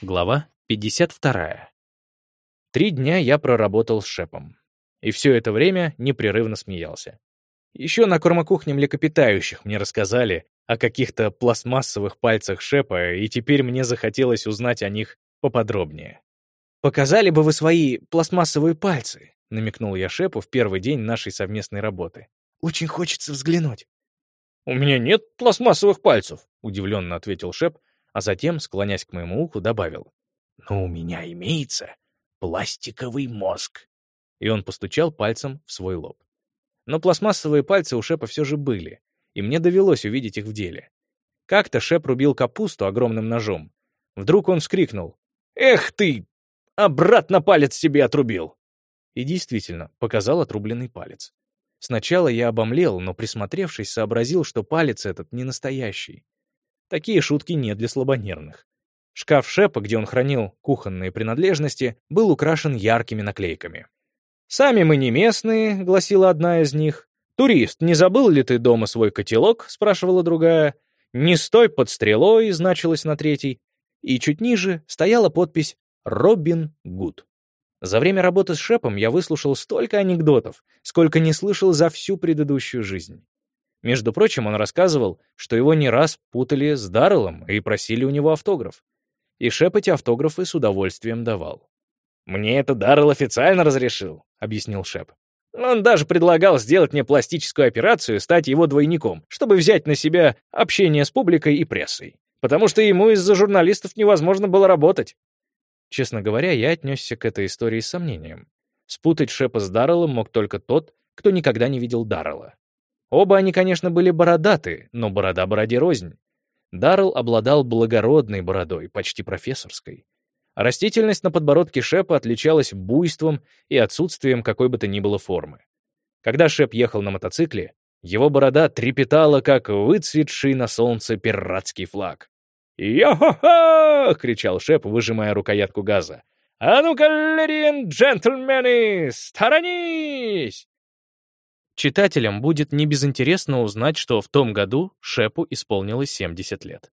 Глава 52. Три дня я проработал с Шепом. И все это время непрерывно смеялся. Еще на кормокухне млекопитающих мне рассказали о каких-то пластмассовых пальцах Шепа, и теперь мне захотелось узнать о них поподробнее. «Показали бы вы свои пластмассовые пальцы», — намекнул я Шепу в первый день нашей совместной работы. «Очень хочется взглянуть». «У меня нет пластмассовых пальцев», — удивленно ответил Шеп, а затем, склонясь к моему уху, добавил. «Но у меня имеется пластиковый мозг». И он постучал пальцем в свой лоб. Но пластмассовые пальцы у Шепа все же были, и мне довелось увидеть их в деле. Как-то Шеп рубил капусту огромным ножом. Вдруг он вскрикнул. «Эх ты! Обратно палец себе отрубил!» И действительно, показал отрубленный палец. Сначала я обомлел, но, присмотревшись, сообразил, что палец этот не настоящий. Такие шутки не для слабонервных. Шкаф Шепа, где он хранил кухонные принадлежности, был украшен яркими наклейками. «Сами мы не местные», — гласила одна из них. «Турист, не забыл ли ты дома свой котелок?» — спрашивала другая. «Не стой под стрелой», — значилось на третьей. И чуть ниже стояла подпись «Робин Гуд». За время работы с Шепом я выслушал столько анекдотов, сколько не слышал за всю предыдущую жизнь. Между прочим, он рассказывал, что его не раз путали с Дарреллом и просили у него автограф. И Шеп эти автографы с удовольствием давал. «Мне это Даррелл официально разрешил», — объяснил Шеп. «Он даже предлагал сделать мне пластическую операцию и стать его двойником, чтобы взять на себя общение с публикой и прессой. Потому что ему из-за журналистов невозможно было работать». Честно говоря, я отнесся к этой истории с сомнением. Спутать Шепа с Дарреллом мог только тот, кто никогда не видел Даррелла. Оба они, конечно, были бородаты, но борода бороде рознь. Даррелл обладал благородной бородой, почти профессорской. Растительность на подбородке Шепа отличалась буйством и отсутствием какой бы то ни было формы. Когда Шеп ехал на мотоцикле, его борода трепетала, как выцветший на солнце пиратский флаг. «Йо-хо-хо!» — кричал Шеп, выжимая рукоятку газа. «А ну-ка, леди джентльмены, сторонись!» Читателям будет небезынтересно узнать, что в том году Шепу исполнилось 70 лет.